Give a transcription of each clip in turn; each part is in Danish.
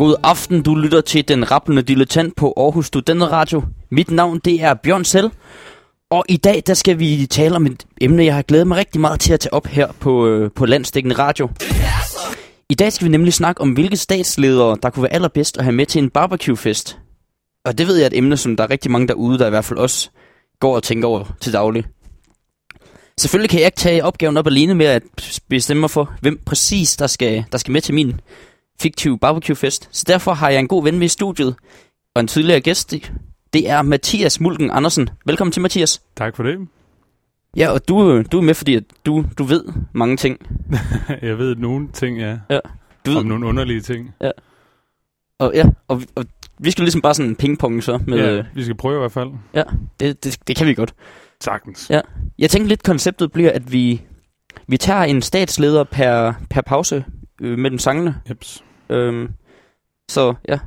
God aften, du lytter til Den Rappende Dilettant på Aarhus Studenter Radio. Mit navn, det er Bjørn Selv. Og i dag, der skal vi tale om et emne, jeg har glædet mig rigtig meget til at tage op her på, øh, på Landstækkende Radio. I dag skal vi nemlig snakke om, hvilke statsledere, der kunne være allerbedst at have med til en barbecuefest. Og det ved jeg er et emne, som der er rigtig mange derude, der i hvert fald også går og tænker over til daglig. Selvfølgelig kan jeg ikke tage opgaven op alene med at bestemme mig for, hvem præcis der skal, der skal med til min fiktive barbecue-fest. Så derfor har jeg en god ven med i studiet, og en tidligere gæst. Det er Mathias Mulken Andersen. Velkommen til, Mathias. Tak for det. Ja, og du, du er med, fordi at du, du ved mange ting. jeg ved nogle ting, ja. Ja. Du ved, Om nogle underlige ting. og, ja, og, og vi skal ligesom bare sådan en pingpong så. Med, ja, ja. vi skal prøve i hvert fald. ja det, det, det kan vi godt. Sagtens. Ja. Jeg tænker lidt, konceptet bliver, at vi, vi tager en statsleder per, per pause øh, mellem sangene. Jeps. Øhm, så ja,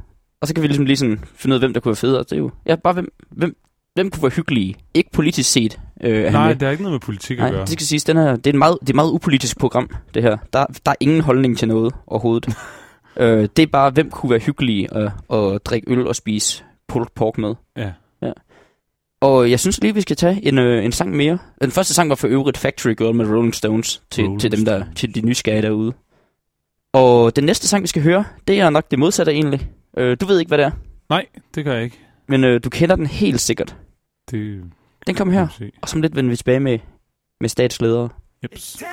og så kan vi ligesom lige sådan finde ud af, hvem der kunne være federe. Det er jo, ja, bare hvem, hvem, hvem kunne være hyggelige. Ikke politisk set. Øh, er Nej, det har ikke noget med politik Nej, at gøre. det skal siges, den her, det er et meget, det er et meget upolitisk program, det her. Der, der er ingen holdning til noget overhovedet. øh, det er bare, hvem kunne være hyggelige at, at drikke øl og spise pulled pork med. Ja. Og jeg synes lige, vi skal tage en, øh, en sang mere. Den første sang var for øvrigt Factory Girl med Rolling Stones, til, Rolling til dem, der, til de nysgerrige derude. Og den næste sang, vi skal høre, det er nok det modsatte egentlig. Øh, du ved ikke, hvad det er, Nej, det gør jeg ikke. men øh, du kender den helt sikkert. Det Den kommer her, og som lidt vender vi tilbage med, med statsledere. Jeps.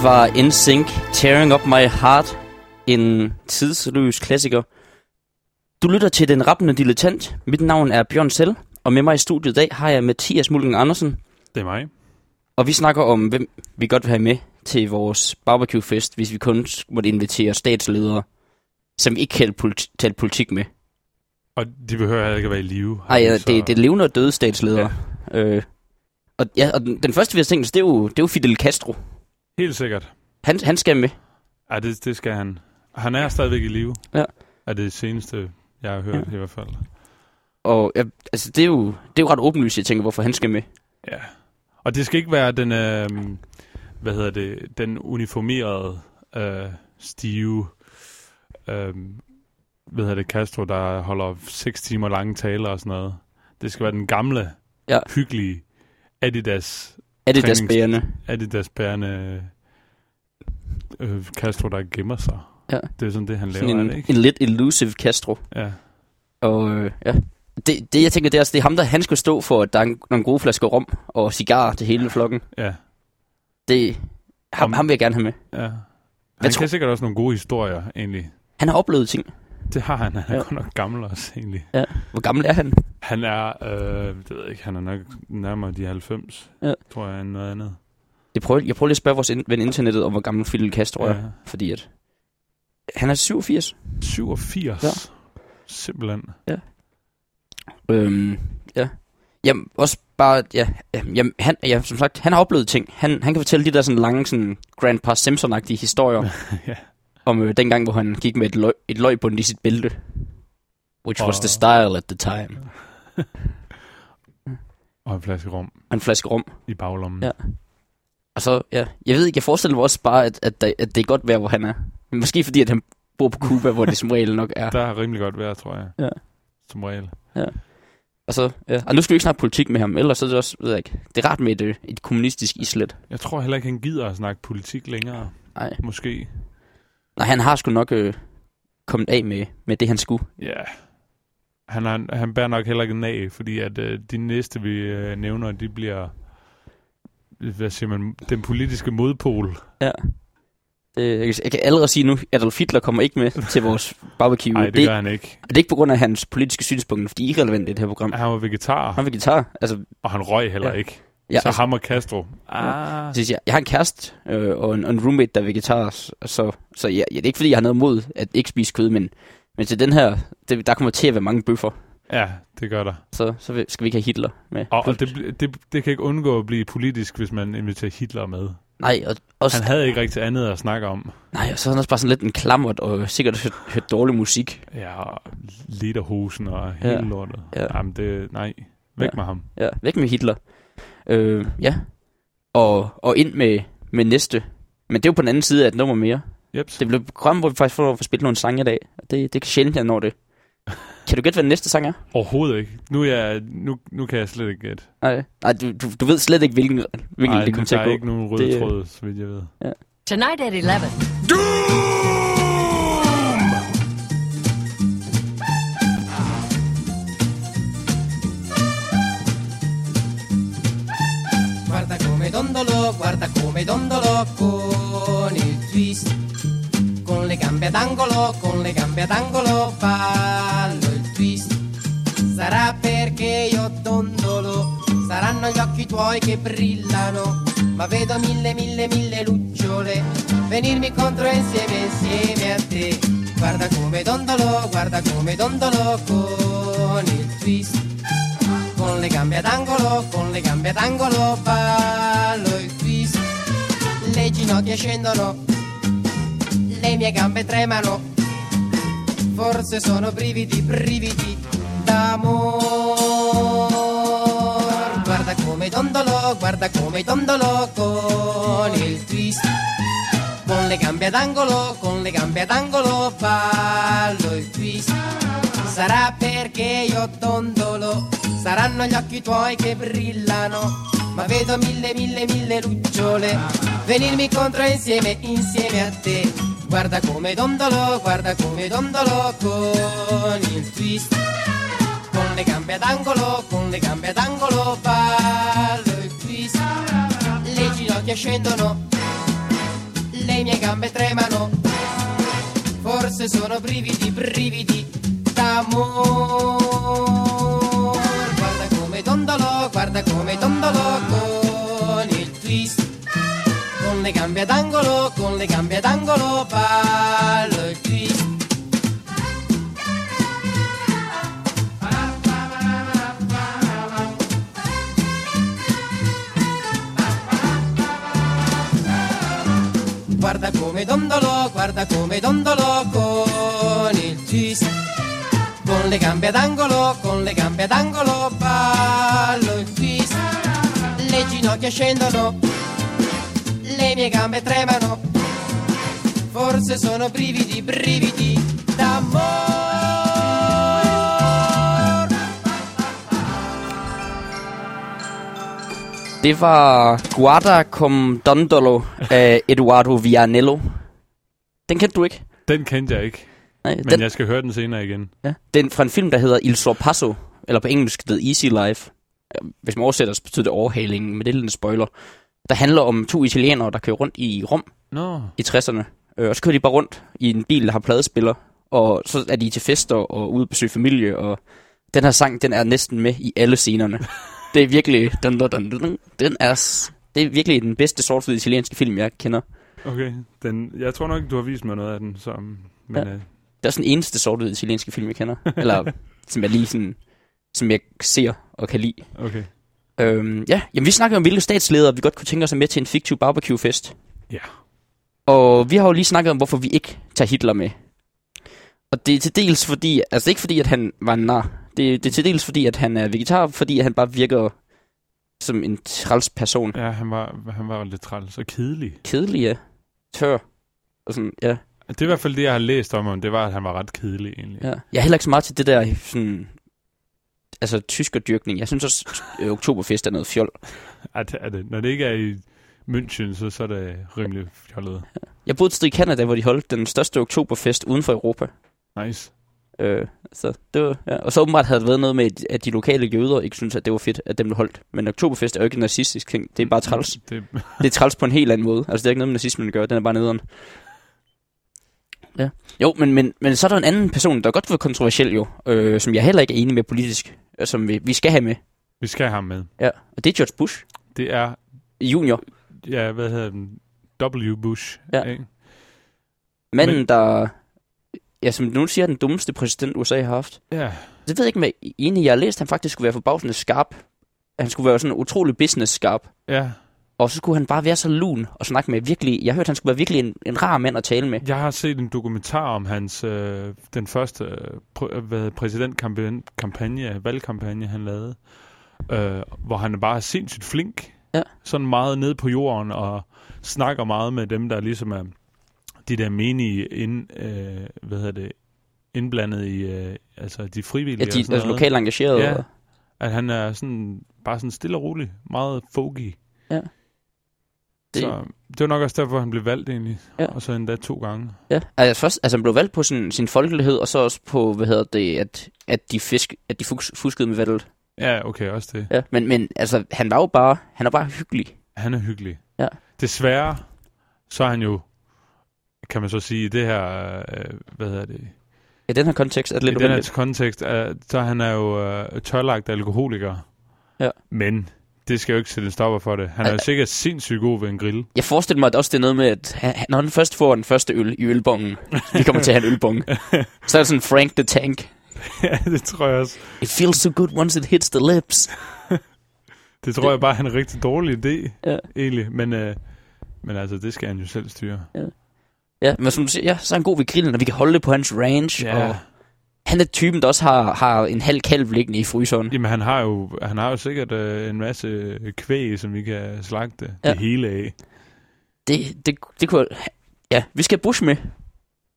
Det var NSYNC, Tearing Up My Heart, en tidsløs klassiker. Du lytter til Den Rappende Dilettant. Mit navn er Bjørn Selv, og med mig i studiet i dag har jeg Mathias Mulling Andersen. Det er mig. Og vi snakker om, hvem vi godt vil have med til vores barbecue-fest, hvis vi kun måtte invitere statsledere, som vi ikke kan politi- tale politik med. Og de behøver heller ikke at være i live. Nej, ja, Så- det, det er levende og døde statsledere. Ja. Øh, og, ja, og den, den første, vi har tænkt os, det er jo, det er jo Fidel Castro. Helt sikkert. Han, han skal med. Ja, det, det skal han. Han er stadigvæk i live. Ja. Er det seneste, jeg har hørt Ja. i hvert fald. Og ja, altså, det, er jo, det er jo ret åbenlyst, jeg tænker, hvorfor han skal med. Ja. Og det skal ikke være den, øh, hvad hedder det, den uniformerede, øh, stive, øh, hvad hedder det, Castro, der holder seks timer lange taler og sådan noget. Det skal være den gamle, Ja. hyggelige Adidas, Er det der Trænings- spærende? Adidas bærende øh, Castro, der gemmer sig. Ja. Det er sådan det, han laver, Sådan er en, det ikke? en lidt elusive Castro. Ja. Og øh, ja, det, det jeg tænker, det er, altså, det er ham, der han skal stå for, at der er en- nogle gode flasker rom og cigar til hele flokken. Ja. Det, ham, Om- ham vil jeg gerne have med. Ja. Han tror- kan sikkert også nogle gode historier, egentlig. Han har oplevet ting. Det har han. Han er Ja. ja. godt nok gammel også, egentlig. Hvor gammel er han? Han er, øh, det ved jeg ikke, han er nok nærmere de 90, Ja. ja. tror jeg, end noget andet. Jeg prøver, jeg prøver lige at spørge vores ven internettet om, hvor gammel Fidel Castro er. Ja. Fordi at han er 87. 87. Ja. Ja. Simpelthen. Øhm, ja. Jamen, også bare, ja, ja, jamen, han, ja, som sagt, han har oplevet ting. Han, han kan fortælle de der sådan lange, sådan Grandpa Simpson-agtige historier. ja. Om øh, dengang, hvor han gik med et, løg, et løgbund i sit bælte. Which was the style at the time. Og en flaske rum Og en flaske rum. i baglommen. Ja. Og så, ja, jeg ved ikke, jeg forestiller mig også bare, at, at, der, at det er godt vejr, hvor han er. Men måske fordi, at han bor på Cuba, hvor det som regel nok er. Der er rimelig godt vejr, tror jeg. Ja. Som regel. Og, så, ja. og nu skal vi ikke snakke politik med ham, ellers så er det også, ved jeg ikke, det er rart med et, øh, et kommunistisk islet. Jeg tror heller ikke, han gider at snakke politik længere. Nej. Måske. Nej, han har sgu nok øh, kommet af med, med det, han skulle. Ja. Han, har, han bærer nok heller ikke nag, fordi at øh, de næste, vi øh, nævner, de bliver, hvad siger man, den politiske modpol. Det, jeg, kan, jeg kan allerede sige nu, at Adolf Hitler kommer ikke med til vores barbecue. Nej, det, det, gør han ikke. det er ikke på grund af hans politiske synspunkter, for de er irrelevante i det her program. Han var vegetar, Han vil guitar. Altså, og han røg heller Ja. ikke. Ja, så altså, ham og Castro. Ah. Så siger jeg, har en kæreste øh, og, en, og en roommate, der er vegetar, så, så, så jeg, det er ikke fordi, jeg har noget imod at ikke spise kød, men, men til den her, det, der kommer til at være mange bøffer, Ja, det gør der. så, så skal vi ikke have Hitler med. Og, og det, det, det kan ikke undgå at blive politisk, hvis man inviterer Hitler med. Nej, og, også, Han havde ikke rigtig andet at snakke om. nej, og så er han også bare sådan lidt en klammert, og sikkert hørt, hørt dårlig musik. Ja, og lederhosen og Ja. hele lortet. Ja. Jamen, det, nej. Væk Ja. med ham. Ja, væk med Hitler. Øh, ja, og, og ind med, med næste. Men det er jo på den anden side af et nummer mere. Jeps. Det bliver et program, hvor vi faktisk får at spille nogle sange i dag. og Det, det er sjældent, jeg når det. Kan du gætte, hvad den næste sang er? Overhovedet ikke. Nu, er jeg, nu, nu kan jeg slet ikke gætte. Nej, nej du, du, du ved slet ikke, hvilken, hvilken Nej, det kommer til der at er gå. ikke nogen røde Det- tråd, så vidt jeg ved. Tonight at 11. Guarda guarda come dondolo con il twist. Con le gambe ad angolo, con le gambe ad angolo ballo il twist. Sarà perché io dondolo, saranno gli occhi tuoi che brillano. Ma vedo mille, mille, mille lucciole venirmi contro insieme, insieme a te. Guarda come dondolo, guarda come dondolo con il twist con le gambe ad angolo, con le gambe ad angolo ballo il twist. Le ginocchia scendono, le mie gambe tremano, forse sono brividi, brividi d'amor. Guarda come dondolo, guarda come dondolo con il twist. Con le gambe ad angolo, con le gambe ad angolo ballo il twist. Sarà perché io dondolo, Saranno gli occhi tuoi che brillano, ma vedo mille, mille, mille lucciole. Venirmi contro insieme, insieme a te. Guarda come dondolo, guarda come dondolo con il twist. Con le gambe ad angolo, con le gambe ad angolo, ballo il twist. Le ginocchia scendono, le mie gambe tremano. Forse sono brividi, brividi d'amore. Guarda come dondolo con il twist. Con le gambe ad angolo, con le gambe ad angolo, ballo il twist. Guarda come dondolo, guarda come dondolo con il twist. Con le gambe ad angolo, con le gambe ad angolo, ballo. Ginocchia scendono, le mie gambe tremano. Forse sono brividi, brividi d'amore. Det var Guarda com Dondolo af Eduardo Vianello. Den kendte du ikke? Den kendte jeg ikke, Nej, men den, jeg skal høre den senere igen. ja. den fra en film, der hedder Il Sorpasso, eller på engelsk, The Easy Life. Hvis man oversætter, så betyder det overhalingen, men det er lidt en spoiler. Der handler om to italienere, der kører rundt i Rom Nå, i 60'erne. Øh, og så kører de bare rundt i en bil, der har pladespiller. Og så er de til fester og ude at besøge familie. Og den her sang, den er næsten med i alle scenerne. det er virkelig... Dun, dun, dun, dun, den er... Det er virkelig den bedste sort italienske film, jeg kender. okay. Den, jeg tror nok, du har vist mig noget af den, så, men Ja. ja. øh, Det er sådan den eneste sort italienske film, jeg kender. Eller som jeg lige sådan... Som jeg ser og kan lide. okay. Øhm, ja, jamen vi snakker om hvilke statsledere, vi godt kunne tænke os med til en fiktiv barbecue-fest. Ja. Og vi har jo lige snakket om, hvorfor vi ikke tager Hitler med. Og det er til dels fordi, altså det er ikke fordi, at han var en nar. Det, det er til dels fordi, at han er vegetar, fordi han bare virker som en træls person. Ja, han var, han var lidt træls og kedelig. Kedelig, ja. Tør. Og sådan, ja. Det er i hvert fald det, jeg har læst om ham. Det var, at han var ret kedelig, egentlig. ja. Jeg er heller ikke så meget til det der sådan... Altså tyskerdyrkning. Jeg synes også, at Oktoberfest er noget fjol. At, at, når det ikke er i München, så, så er det rimelig fjollet. Jeg boede et sted i Canada, hvor de holdt den største Oktoberfest uden for Europa. Nice. Øh, så det var, ja. Og så åbenbart havde det været noget med, at de lokale jøder ikke synes at det var fedt, at dem blev holdt. Men Oktoberfest er jo ikke en nazistisk ting. Det er bare træls. Det, Det er træls på en helt anden måde. Altså, det er ikke noget med nazismen at gøre. Den er bare nederen. Ja. Jo, men, men, men så er der en anden person, der godt var kontroversiel jo, øh, som jeg heller ikke er enig med politisk, øh, som vi, vi skal have med. vi skal have ham med. Ja. Og det er George Bush Det er, junior. ja, hvad hedder den? W. Bush. Ja. Ikke? Manden, Men- der, ja, som nogen siger, er den dummeste præsident, USA har haft. Ja. Det ved jeg ikke, er enig. Jeg har læst, han faktisk skulle være forbavsende skarp. Han skulle være sådan utrolig business skarp. Ja. Og så skulle han bare være så lun og snakke med virkelig... Jeg hørte, han skulle være virkelig en, en rar mand at tale med. Jeg har set en dokumentar om hans, øh, den første øh, pr- hvad, præsidentkampagne, valgkampagne, han lavede, øh, hvor han bare er sindssygt flink. Ja. Sådan meget ned på jorden og snakker meget med dem, der ligesom er de der menige ind, øh, hvad hedder det, indblandet i øh, altså de frivillige. Ja, de altså, lokalt engagerede. Ja. At han er sådan, bare sådan stille og rolig, meget foggy. Ja. Det... Så det var nok også derfor, han blev valgt egentlig. Ja. Og så endda to gange. Ja, altså først, altså han blev valgt på sin, sin folkelighed, og så også på, hvad hedder det, at, at de, fisk, at de fus, fuskede med valget. Ja, okay, også det. Ja. Men, men altså, han var jo bare, han er bare hyggelig. Han er hyggelig. Ja. Desværre, så er han jo, kan man så sige, i det her, øh, hvad hedder det, I den her kontekst er det i lidt den her kontekst, øh, så han er jo øh, tørlagt alkoholiker. Ja. Men det skal jo ikke sætte en stopper for det. Han er jo sikkert sindssygt god ved en grill. Jeg forestiller mig at også, det er noget med, at han, når han først får den første øl i ølbongen, vi kommer til at have en ølbong, så er det sådan Frank the Tank. ja, det tror jeg også. It feels so good once it hits the lips. Det tror jeg bare er en rigtig dårlig idé, Ja. egentlig. Men, øh, men altså, det skal han jo selv styre. Ja, men som du siger, ja, så er han god ved grillen, og vi kan holde det på hans ranch. Ja. Og han er typen, der også har, har en halv kalv liggende i fryseren. Jamen, han har jo, han har jo sikkert øh, en masse kvæg, som vi kan slagte Ja. det hele af. Det, det, det kunne... Ja, vi skal have Bush med.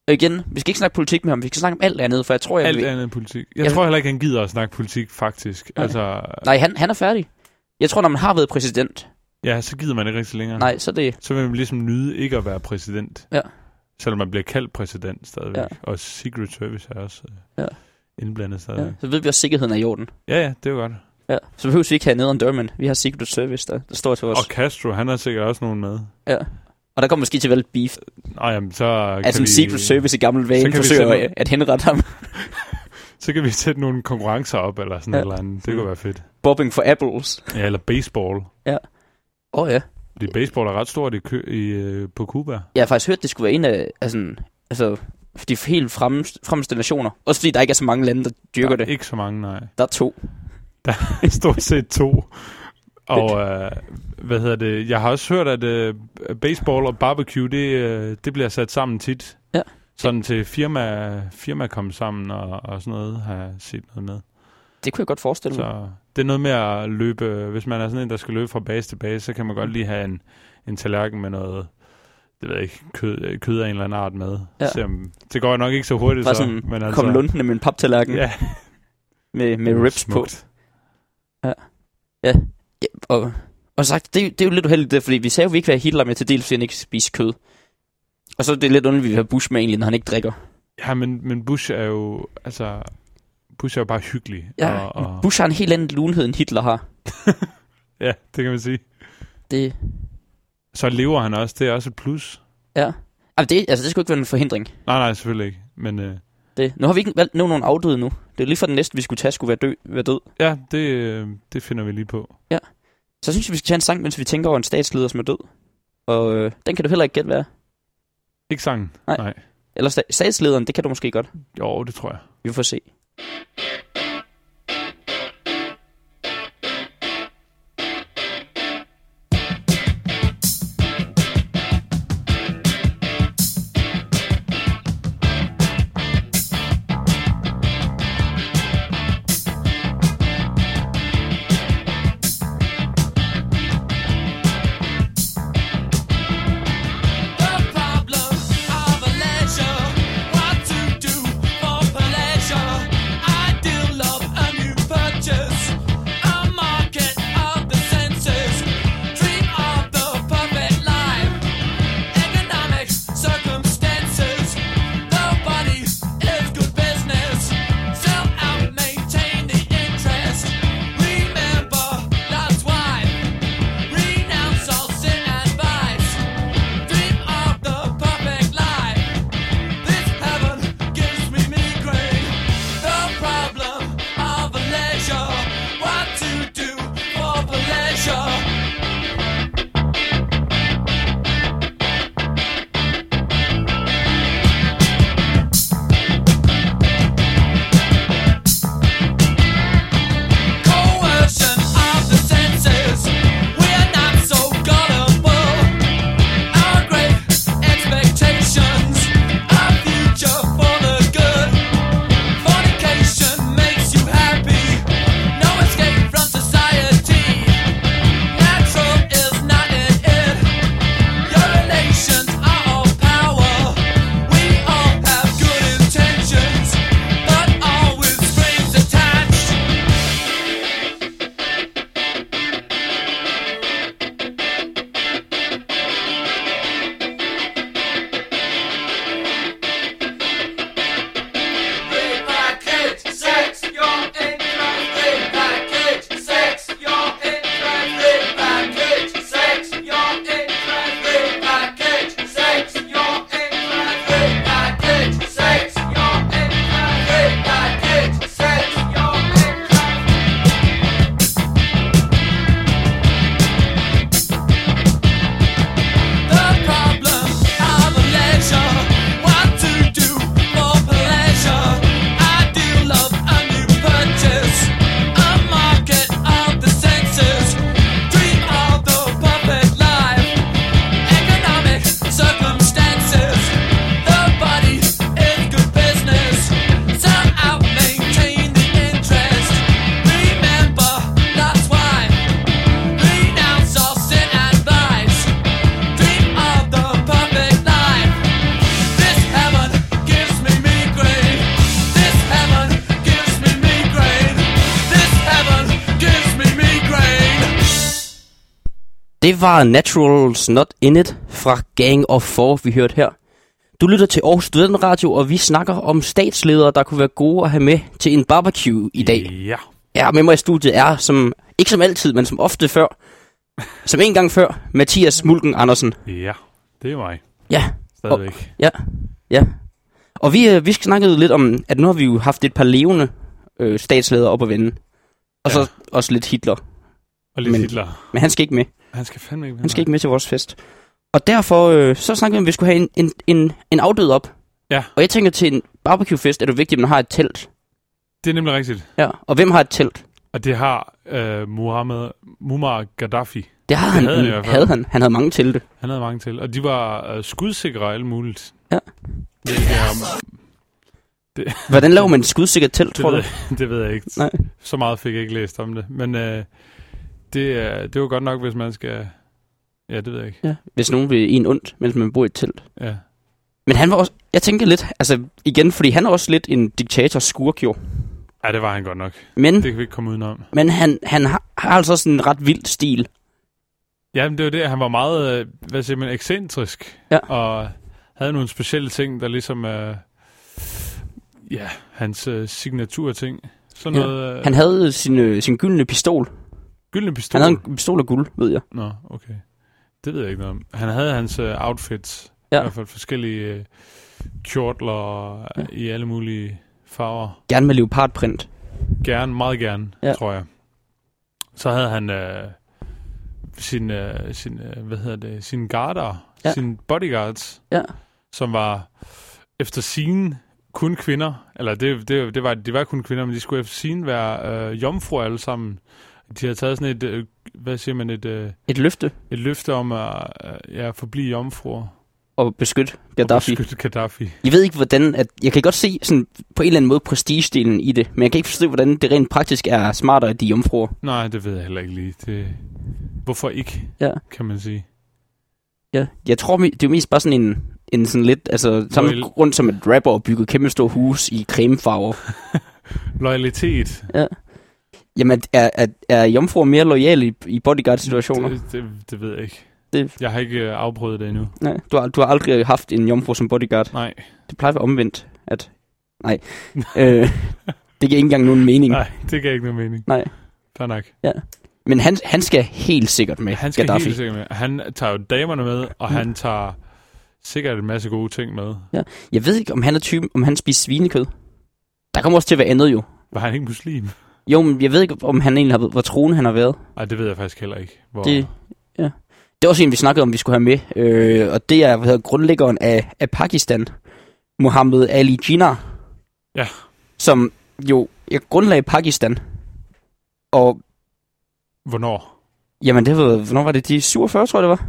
Og igen, vi skal ikke snakke politik med ham, vi skal snakke om alt andet, for jeg tror, jeg Alt vil... andet politik. Jeg Jeg- tror heller ikke, han gider at snakke politik, faktisk. Nej. Altså, Nej, han, han er færdig. Jeg tror, når man har været præsident, ja, så gider man ikke rigtig længere. nej, så det... Så vil man ligesom nyde ikke at være præsident. Ja. Selvom man bliver kaldt præsident stadigvæk. Ja. Og Secret Service er også øh, Ja. indblandet Ja, stadigvæk. så ved vi også, at sikkerheden er i orden. Ja, ja, det er jo godt. Ja. Så behøver vi ikke have nede Durman. Vi har Secret Service, der, der står til os. Og Castro, han har sikkert også nogen med. Ja. Og der kommer måske til lidt beef. Nå, jamen, så Altså en vi, Secret Service i gammel vane forsøger sende- at, henrette ham. Så kan vi sætte nogle konkurrencer op, eller sådan Ja. ja. eller andet. Det Mm. kunne være fedt. Bobbing for apples. Ja, eller baseball. Åh oh, ja. Fordi baseball er ret stort i, kø, i øh, på Cuba. Jeg har faktisk hørt, det skulle være en af altså, altså, de helt fremmeste, fremmeste nationer. Også fordi der ikke er så mange lande, der dyrker der det. er ikke så mange, nej. Der er to. Stort set to. Og øh, hvad hedder det? Jeg har også hørt, at øh, baseball og barbecue, det, øh, det bliver sat sammen tit. Ja. Sådan til firma, firma komme sammen og, og sådan noget, har jeg set noget med. Det kunne jeg godt forestille mig. Så det er noget med at løbe, hvis man er sådan en, der skal løbe fra base til base, så kan man godt lige have en, en tallerken med noget, det ved jeg ikke, kød, kød af en eller anden art med. Ja. Så, det går nok ikke så hurtigt, Bare så, sådan, men altså, Kom lundende med en paptallerken Ja, med, med ribs på. smukt. Ja, og, og sagt, det, er det er jo lidt uheldigt, det, fordi vi sagde jo, at vi ikke vil have Hitler med til del, fordi han ikke spiser kød. Og så er det lidt underligt, at vi vil have Bush med egentlig, når han ikke drikker. Ja, men, men Bush er jo, altså, Bush er jo bare hyggelig. Ja, og, og, Bush har en helt anden lunhed, end Hitler har. ja, det kan man sige. Det, Så lever han også, det er også et plus. ja. Altså, det, altså, det skulle ikke være en forhindring. Nej, nej, selvfølgelig ikke. Men øh, Det. Nu har vi ikke valgt nævnt nogen afdøde nu. Det er lige for den næste, vi skulle tage, skulle være, dø, være død. ja, det, øh, det finder vi lige på. Så synes jeg, vi skal tage en sang, mens vi tænker over en statsleder, som er død. Og øh, den kan du heller ikke gætte, hvad. Ikke sangen? Nej. nej. Eller sta- statslederen, det kan du måske godt. Jo, det tror jeg. Vi får se. you var Naturals Not In It fra Gang of Four, vi hørte her. Du lytter til Aarhus Studentenradio, og vi snakker om statsledere, der kunne være gode at have med til en barbecue i dag. Ja. Ja, med mig i studiet er, som, ikke som altid, men som ofte før, som en gang før, Mathias Mulken Andersen. Ja, Det er mig. Ja, Stadigvæk. ja, ja. Og vi, øh, vi snakkede lidt om, at nu har vi jo haft et par levende øh, statsledere op at vende. Og Ja. så også lidt Hitler. Og lidt Men- Hitler. Men han skal ikke med. Han skal fandme ikke Han skal ikke med til vores fest. Og derfor øh, så snakkede vi om, at vi skulle have en, en, en, en afdød op. Ja. Og jeg tænker, til en barbecue-fest er det vigtigt, at man har et telt. Det er nemlig rigtigt. Ja. Og hvem har et telt? Og det har øh, Muhammad, Muammar Gaddafi. Det har Det han. havde han i hvert fald. havde han. Han havde mange telte. Han havde mange til. Og de var øh, skudsikre og alt muligt. Ja. Det, er, Hvordan laver man et skudsikkert telt, det, tror du? ved, jeg- det ved jeg ikke. Nej. Så meget fik jeg ikke læst om det. Men øh, det, er, det var godt nok, hvis man skal... Ja, det ved jeg ikke. Ja. Hvis nogen vil en ondt, mens man bor i et telt. Ja. Men han var også... Jeg tænker lidt... Altså, igen, fordi han er også lidt en diktator skurk jo. ja, det var han godt nok. Men, Det kan vi ikke komme udenom. men han, han har, har altså sådan en ret vild stil. Ja, men det var det. Han var meget, øh, hvad siger man, ekscentrisk. Ja. Og havde nogle specielle ting, der ligesom... Øh, ja, hans øh, signaturting. Sådan Ja. noget... Øh, Han havde sin, øh, sin gyldne pistol. Gyldne pistol. Han havde en pistol af guld, ved jeg. Nå, okay. Det ved jeg ikke noget om. Han havde hans uh, outfits. Ja. I hvert fald forskellige uh, kjortler Ja. ja. i alle mulige farver. Gerne med leopardprint. Gerne, meget gerne, Ja. tror jeg. Så havde han uh, sin, uh, sin uh, hvad hedder det, sine garder, Ja. sine bodyguards, Ja. som var efter sin kun kvinder, eller det, det, det var, de var kun kvinder, men de skulle efter sin være uh, jomfruer alle sammen. De havde taget sådan et, uh, hvad siger man, et... Uh, Et løfte et løfte om at øh, ja, forblive jomfruer. og beskytte Og Gaddafi. beskytte Gaddafi. Jeg ved ikke, hvordan... At, jeg kan godt se sådan, på en eller anden måde prestigedelen i det, men jeg kan ikke forstå, hvordan det rent praktisk er smartere, at de er jomfruer. Nej, det ved jeg heller ikke lige. Det, hvorfor ikke, Ja. kan man sige. Ja. Jeg tror, det er jo mest bare sådan en, en sådan lidt... Altså, samme Loyal- grund som et rapper og bygger kæmpe store hus i cremefarver. Loyalitet. Jamen, er, er, er jomfruer mere lojale i, i bodyguard-situationer? Det, det, det ved jeg ikke. Det- Jeg har ikke øh, afprøvet det endnu. Nej, du har, du har aldrig haft en jomfru som bodyguard. Nej, Det plejer at være omvendt, at... Nej. øh, det giver ikke engang nogen mening. nej, det gav ikke nogen mening. Nej. Fair nok. Men han, han skal helt sikkert med, Han skal Gaddafi. helt sikkert med. Han tager jo damerne med, og Mm. han tager sikkert en masse gode ting med. Jeg ved ikke, om han er typen, om han spiser svinekød. Der kommer også til at være andet jo. Var han ikke muslim? Jo, men jeg ved ikke, om han egentlig har været, hvor troende han har været. Nej, det ved jeg faktisk heller ikke. Hvor... Det, ja. det var også en, vi snakkede om, vi skulle have med. Øh, og det er hvad hedder, grundlæggeren af, af Pakistan, Muhammad Ali Jinnah. Ja. Som jo jeg grundlagde Pakistan. Og Hvornår? jamen, det var, hvornår var det? De 47, tror jeg, det var.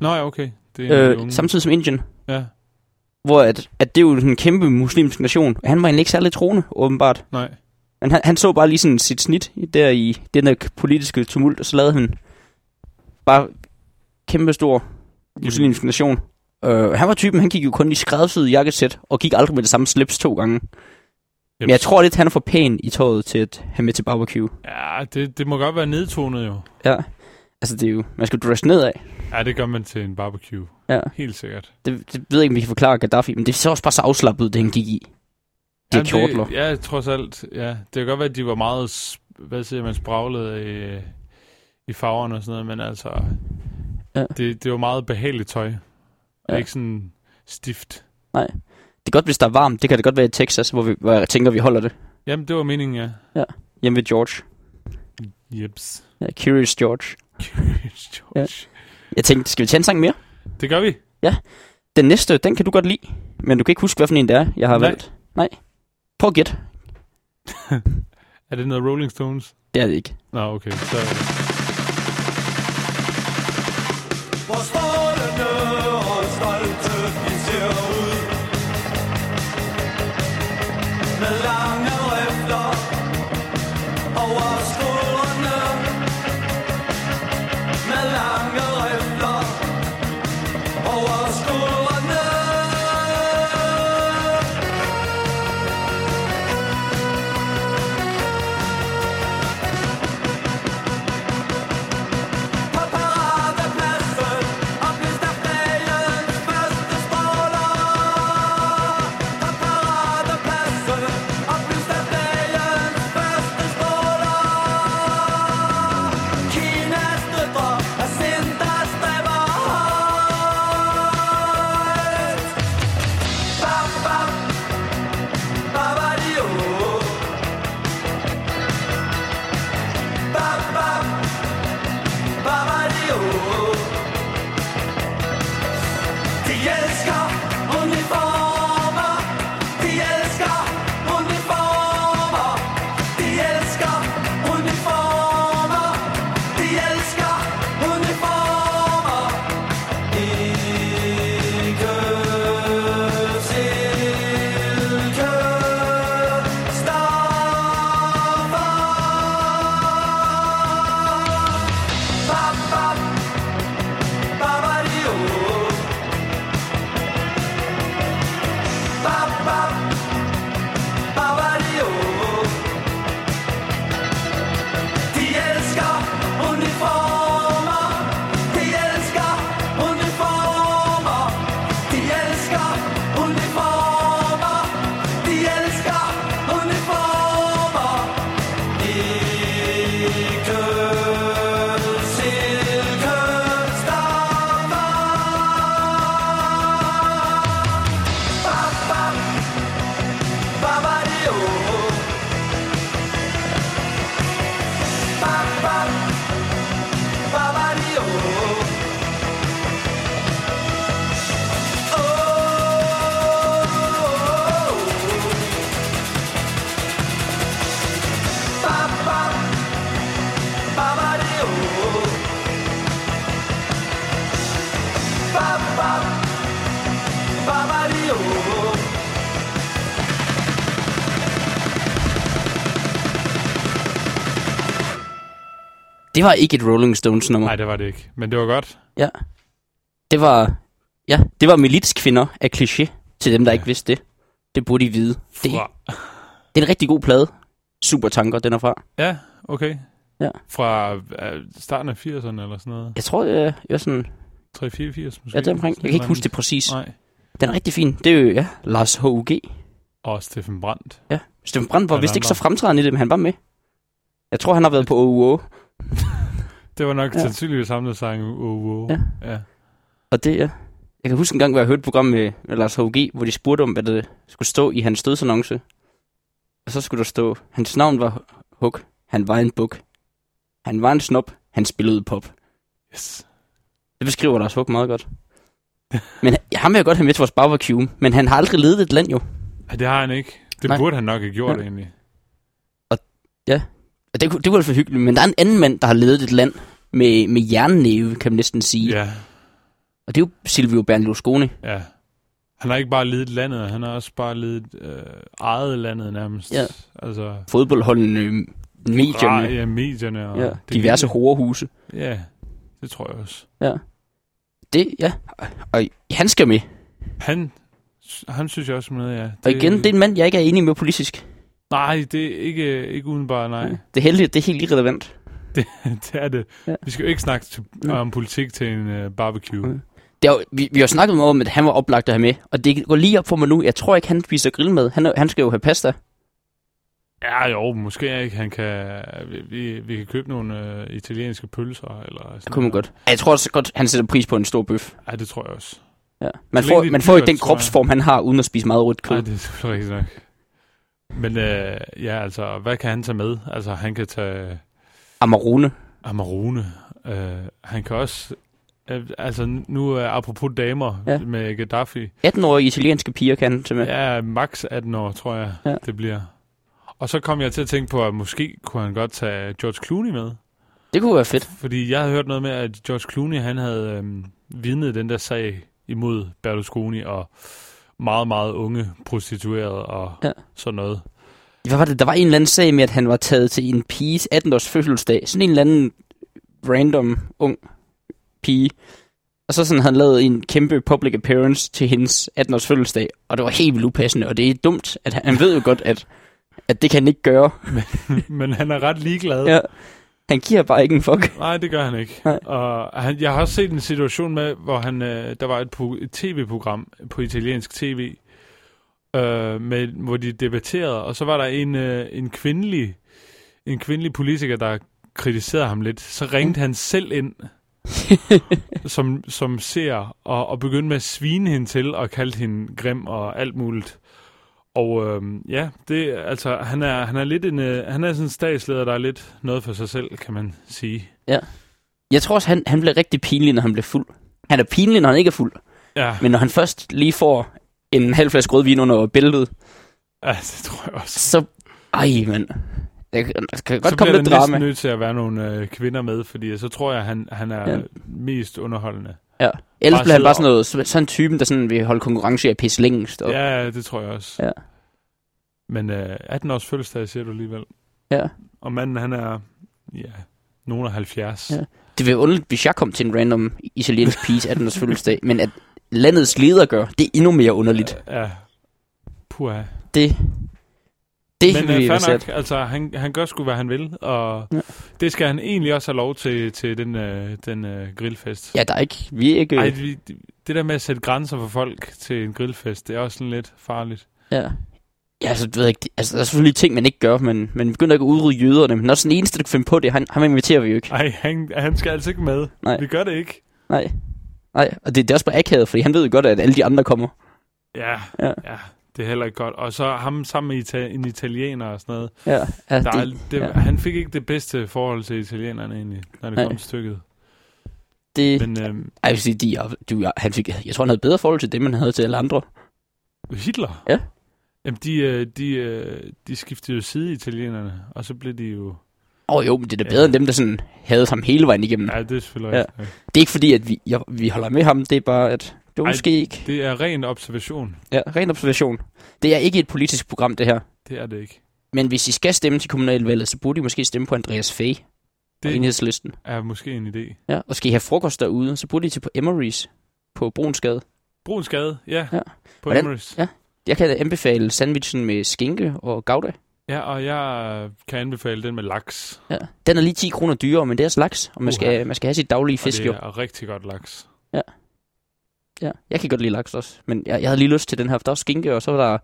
Nå ja, okay. Det er Øh, samtidig som Indien. Ja, Hvor at, at det er jo en kæmpe muslimsk nation. Han var egentlig ikke særlig troende, åbenbart. nej. Men han, han så bare lige sådan sit snit der i den der politiske tumult, og så lavede han bare kæmpe stor muslimsk nation. Uh, han var typen, han gik jo kun i skræddersyet jakkesæt, og gik aldrig med det samme slips to gange. Men jeg tror lidt, han er for pæn i tøjet til at have med til barbecue. Ja, det, det må godt være nedtonet jo. Ja, altså det er jo, man skal dress nedad. Ja, det gør man til en barbecue. Ja. Helt sikkert. Det, det ved jeg ikke, om vi kan forklare Gaddafi, men det så også bare så afslappet ud, det han gik i. De Jamen, kjortler. Det, ja, trods alt. Ja. Det kan godt være, at de var meget, hvad siger man, spraglede i, i farverne og sådan noget, men altså, Ja. ja. det, det var meget behageligt tøj. Ja. Ja. Ikke sådan stift. Det er godt, hvis der er varmt. Det kan det godt være i Texas, hvor, vi, hvor jeg tænker, vi holder det. Jamen, det var meningen, ja. Hjemme ved George. Jeps. Ja, Curious George. George. Jeg tænkte, skal vi tage en sang mere? Det gør vi. Den næste, den kan du godt lide, men du kan ikke huske, hvad for en det er, jeg har Nej. valgt. Nej. Prøv at gætte. Er det noget Rolling Stones? Det er det ikke. Nå, okay. Så, Det var ikke et Rolling Stones nummer. Nej, det var det ikke. Men det var godt. Ja. Det var, ja, det var Militskvinder af kliché, til dem, der Ja. ikke vidste det. Det burde I vide. Det, Fra... det er en rigtig god plade. Super tanker, den er fra. Ja, okay. Ja. Fra øh, starten af 80'erne eller sådan noget. Jeg tror, jeg, jeg er sådan... 3-84 måske. Ja, det er omkring. Jeg kan ikke huske det præcis. Nej. Den er rigtig fin. Det er jo, ja, Lars H.U.G. Og Steffen Brandt. Ja. Steffen Brandt var Ja, vist ikke så fremtrædende i det, men han var med. Jeg tror, han har været på OUO. Det var nok Ja. ja. sandsynligvis ham, der sang oh, oh. Ja. ja. Og det, ja. Jeg kan huske en gang, hvor jeg hørte et program med, med Lars H.U.G., hvor de spurgte om, hvad det skulle stå i hans dødsannonce. Og så skulle der stå, hans navn var Huk. Han var en buk. Han var en snop. Han spillede pop. Yes. Det beskriver Lars Hug meget godt. Men ham vil jeg godt have med til vores barbecue, men han har aldrig ledet et land jo. Ja, det har han ikke. Det Nej. Burde han nok have gjort Ja. ja. egentlig. Og Det, det kunne være for hyggeligt, men der er en anden mand, der har ledet et land med, med jernnæve, kan man næsten sige. Ja, Og det er jo Silvio Berlusconi. ja. Han har ikke bare ledet landet, han har også bare ledet øh, ejet landet nærmest. Ja. Altså, Fodboldholdene, medierne, Ja, medierne og ja, det diverse horehuse. Ja, det tror jeg også. Det, ja. Og han skal med. Han, han synes jeg også med, ja. Og igen, det er en mand, jeg ikke er enig med politisk. Nej, det er ikke, ikke udenbart, nej. Det er heldigt, det er helt irrelevant. det er det. Ja. Vi skal jo ikke snakke til, om politik til en uh, barbecue. Det er jo, vi, vi har snakket om, at han var oplagt at have med. Og det går lige op for mig nu. Jeg tror ikke, han spiser grillmad. Han, han skal jo have pasta. Ja, jo, måske ikke. Han kan, vi, vi, kan købe nogle uh, italienske pølser. Eller sådan Det kunne man godt. Ja, Jeg tror også godt, han sætter pris på en stor bøf. Ja, det tror jeg også. Ja. Man, får, det man får ikke den kropsform, han har, uden at spise meget rødt kød. Nej, det er rigtigt nok. Men uh, ja, altså, hvad kan han tage med? Altså, han kan tage Amarone. Amarone. Uh, han kan også... Uh, altså, nu uh, apropos damer Ja. med Gaddafi. 18-årige italienske piger kan han til med. Ja, max 18 år, tror jeg, ja. det bliver. Og så kom jeg til at tænke på, at måske kunne han godt tage George Clooney med. Det kunne være fedt. Fordi jeg havde hørt noget med, at George Clooney, han havde øhm, vidnet den der sag imod Berlusconi og meget, meget unge prostituerede og Ja. sådan noget. Hvad var det? Der var en eller anden sag med, at han var taget til en piges 18-års fødselsdag. Sådan en eller anden random ung pige. Og så sådan, han lavet en kæmpe public appearance til hendes 18-års fødselsdag. Og det var helt vildt upassende. Og det er dumt, at han, han ved jo godt, at, at det kan han ikke gøre. Men han er ret ligeglad. Ja. Han giver bare ikke en fuck. Nej, det gør han ikke. Nej. Og han, jeg har også set en situation med, hvor han, øh, der var et, pro- et tv-program på italiensk tv, øh, med, hvor de debatterede, og så var der en, øh, en kvindelig en kvindelig politiker, der kritiserede ham lidt. Så ringte han selv ind som, som ser og, og begyndte med at svine hende til og kaldte hende grim og alt muligt. Og øhm, ja, det altså han er han er lidt en øh, han er sådan en statsleder der er lidt noget for sig selv, kan man sige. Jeg tror også, han, han bliver rigtig pinlig, når han bliver fuld. Han er pinlig, når han ikke er fuld. Ja, Men når han først lige får en halv flaske rødvin under bæltet, ja det tror jeg også. så... Ej, mand. Der kan, godt så komme bliver lidt drama. næsten nødt til at være nogle øh, kvinder med, fordi så tror jeg, han, han er Ja. ja. mest underholdende. Ja. Ellers bliver han bare sådan noget, så- sådan en typen, der sådan vil holde konkurrence af pisse længst. Og, Ja, det tror jeg også. Ja. Men øh, 18 års fødselsdag, siger du alligevel. ja. Og manden, han er, ja, nogen af 70. Ja. Det vil underligt, hvis jeg kom til en random italiensk piges 18 års fødselsdag, men at landets leder gør, det er endnu mere underligt. Ja. Puha. Det, det Men øh, jeg fair nok, altså han, han gør sgu, hvad han vil, og Ja. det skal han egentlig også have lov til, til den, øh, den øh, grillfest. Ja, der er ikke, vi er ikke... Ej, vi, det der med at sætte grænser for folk til en grillfest, det er også sådan lidt farligt. Ja. Ja, altså, du ved ikke, altså, der er selvfølgelig ting, man ikke gør, men man begynder ikke at udrydde jøderne, men også den eneste, der kan finde på det, han, ham inviterer vi jo ikke. Ej, han, han skal altså ikke med. Nej. Vi gør det ikke. Nej. Nej, og det, det er også bare akavet, fordi han ved jo godt, at alle de andre kommer. Ja. ja, ja det er heller ikke godt. Og så ham sammen med ita- en italiener og sådan noget. Ja, ja, Der er, det, det, ja. Han fik ikke det bedste forhold til italienerne egentlig, når det Nej. kom til stykket. det Men øhm, jeg vil sige, de, du, han fik, jeg tror, han havde bedre forhold til dem, han havde til alle andre. Hitler? Ja. Jamen, de, øh, de, øh, de skiftede jo side, italienerne, og så blev de jo Åh oh, jo, men det er da Ja. bedre end dem, der sådan havde ham hele vejen igennem. Ja, det er selvfølgelig Ja. rigtigt. Det er ikke fordi, at vi, jeg, vi holder med ham, det er bare, at det var Ej, måske ikke... Det er ren observation. Ja, ren observation. Det er ikke et politisk program, det her. Det er det ikke. Men hvis I skal stemme til kommunalvalget, så burde I måske stemme på Andreas på Det enhedslisten. er måske en idé. Ja, og skal I have frokost derude, så burde I til på Emery's på Brunsgade. Bruns Gade, ja. Ja. På Hvordan- Emirates. ja. Jeg kan anbefale sandwichen med skinke og gouda. Ja, og jeg kan anbefale den med laks. Ja. Den er lige 10 kroner dyrere, men det er slags, og man Uha. skal, man skal have sit daglige Og fisk det jo. er rigtig godt laks. Ja, jeg kan godt lide laks også, men jeg, jeg havde lige lyst til den her, for der var skinke, og så var der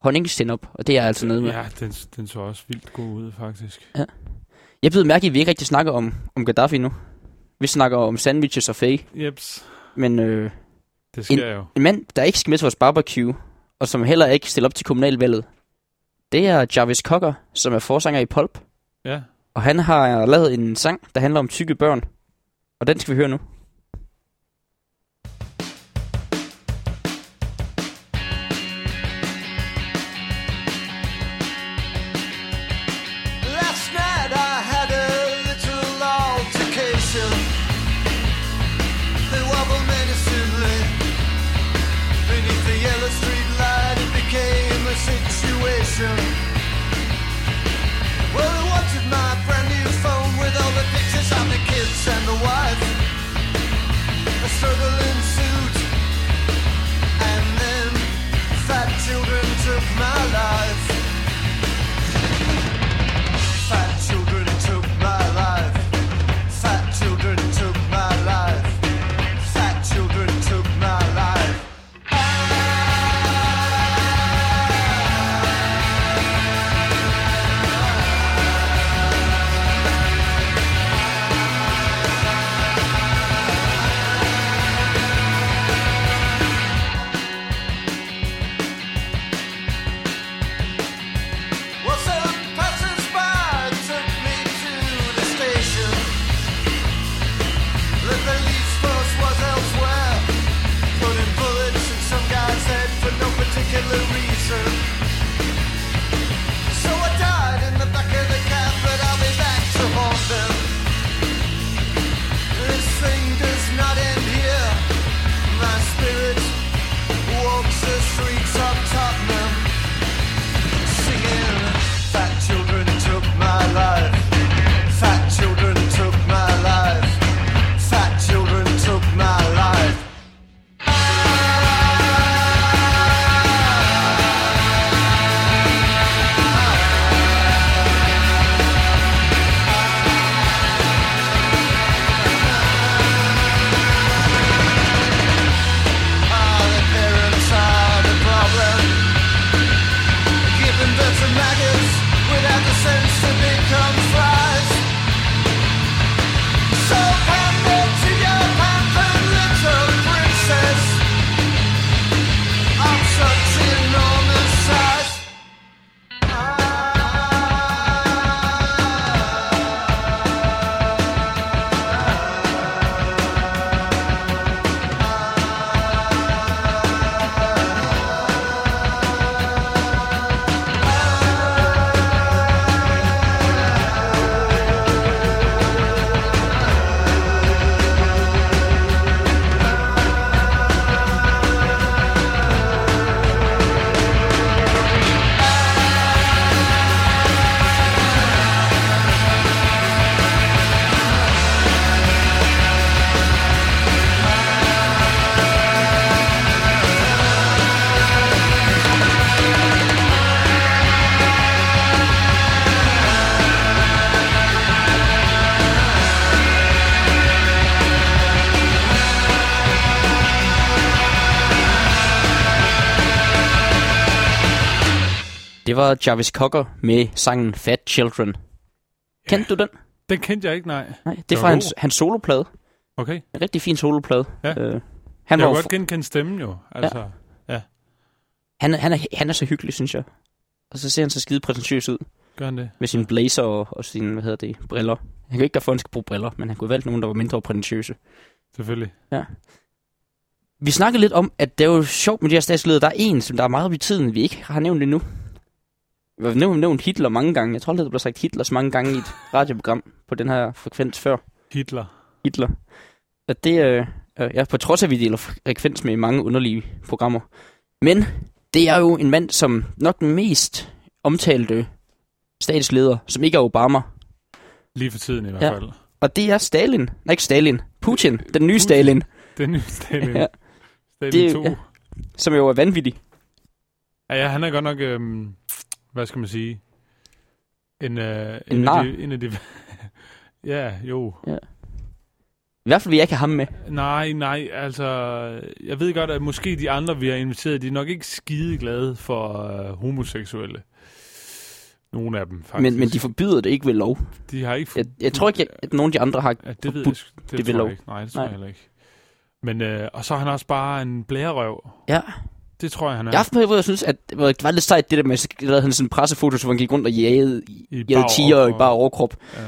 honningstenop, og det er jeg altså nede med. Ja, den, den så også vildt god ud, faktisk. Jeg blev mærke, at vi ikke rigtig snakker om, om Gaddafi nu. Vi snakker om sandwiches og fag, Jeps, men øh, det skal jeg jo. en mand, der ikke skal med til vores barbecue, og som heller ikke stiller op til kommunalvalget, det er Jarvis Cocker, som er forsanger i Pulp. Ja. Og han har lavet en sang, der handler om tykke børn. Og den skal vi høre nu. Det var Jarvis Cocker med sangen Fat Children. Kendte du den? Den kendte jeg ikke, nej. Nej, det er fra hans, hans soloplade. Okay. En rigtig fin soloplade. Ja. Øh, Han jeg var, godt genkende stemmen jo. Altså, ja. han, han, er, han er så hyggelig, synes jeg. Og så ser han så skide prætentiøs ud. gør han det? Med sin blazer og, og sine, hvad hedder det, briller. Han kan ikke gøre for, at han skal bruge briller, men han kunne have valgt nogen, der var mindre prætentiøse. Selvfølgelig. Vi snakkede lidt om, at det er jo sjovt med de her statsledere. Der er en, som der er meget op i tiden, vi ikke har nævnt endnu. Vi har nævnt, nævnt Hitler mange gange. Jeg tror aldrig, der blev sagt Hitler så mange gange i et radioprogram på den her frekvens før. Hitler. Hitler. Og det, øh, øh, ja, på trods af, at vi deler frekvens med mange underlige programmer. Men det er jo en mand, som nok den mest omtalte statsleder, som ikke er Obama. Lige for tiden i hvert Ja. fald. Og det er Stalin. Nej, ikke Stalin. Putin. Den nye Stalin. Den nye Stalin. Ja. Stalin Det- 2. ja. Som jo er vanvittig. Ja, ja, han er godt nok, øhm, hvad skal man sige, en, øh, En en, nar. af de, en af de... ja, jo. I hvert fald vil jeg ikke have ham med. Nej, nej, altså, jeg ved godt, at måske de andre, vi har inviteret, de er nok ikke skide glade for øh, homoseksuelle. Nogle af dem, faktisk. Men, men de forbyder det ikke ved lov. de har ikke... Jeg, jeg tror ikke, at nogen af de andre har... Ja, det ved jeg, det, det det ved lov. ikke. Nej, det tror Nej. jeg heller ikke. Men, øh, og så er han også bare en blærerøv. Ja. Det tror jeg, han er. Jeg har haft en periode, hvor jeg synes, at det var lidt sejt, det der med, at lavede han sådan en pressefoto, hvor han gik rundt og jagede, I jagede tiger i overkrop. bare overkrop. Ja.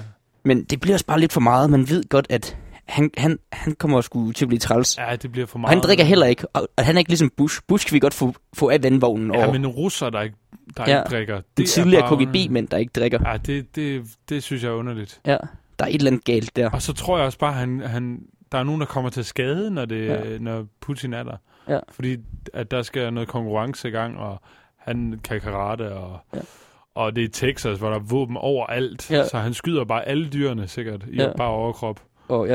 Men det bliver også bare lidt for meget. Man ved godt, at han, han, han kommer sgu til at blive træls. ja, det bliver for Og meget. han drikker heller ikke. Og og han er ikke ligesom Bush. Bush kan vi godt få, få af vandvognen Ja, over. men russer, der ikke, der Ja. ikke drikker. De er tidligere bare. KGB-mænd, der ikke drikker. Ja, det, det, det synes jeg er underligt. Ja, der er et eller andet galt der. Og så tror jeg også bare, han, han, der er nogen, der kommer til skade, når, det, Ja. ja. når Putin er der. Ja. Fordi at der skal noget konkurrence i gang, og han kan karate, og, Ja. og det er Texas, hvor der er våben overalt. Ja. Så han skyder bare alle dyrene sikkert i Ja. bare overkrop. Og ja.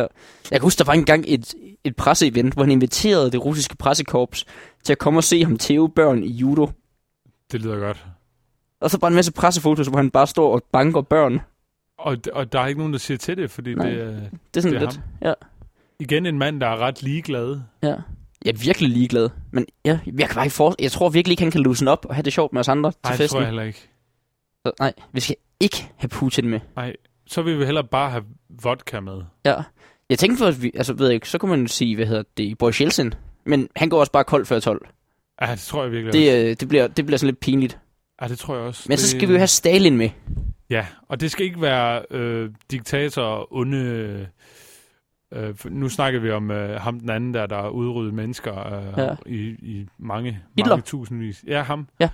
Jeg kan huske, der var engang et, et presseevent, hvor han inviterede det russiske pressekorps til at komme og se ham tæve børn i judo. Det lyder godt. Og så bare en masse pressefotos, hvor han bare står og banker børn. Og, og der er ikke nogen, der siger til det, fordi Nej. det er Det er sådan Det er lidt... Ja. igen en mand, der er ret ligeglad. Ja. Jeg er virkelig ligeglad. Men ja, jeg, kan bare ikke for... jeg tror virkelig ikke, han kan loosen op og have det sjovt med os andre til Nej, det festen. tror jeg heller ikke. Så, nej, vi skal ikke have Putin med. Så vil vi hellere bare have vodka med. Ja. Jeg tænkte for, at vi... Altså, ved jeg ikke, så kunne man sige, hvad hedder det, Boris Jeltsin. Men han går også bare kold før 12. Ja, det tror jeg virkelig. Det, øh, det, bliver, det bliver sådan lidt pinligt. Ja, det tror jeg også. Men det, så skal vi jo have Stalin med. Ja, og det skal ikke være øh, diktator og onde... Øh, nu snakker vi om øh, ham den anden der, der har udryddet mennesker øh, Ja. ja. i, i mange, Hitler. mange tusindvis. Ja, ham. Ja.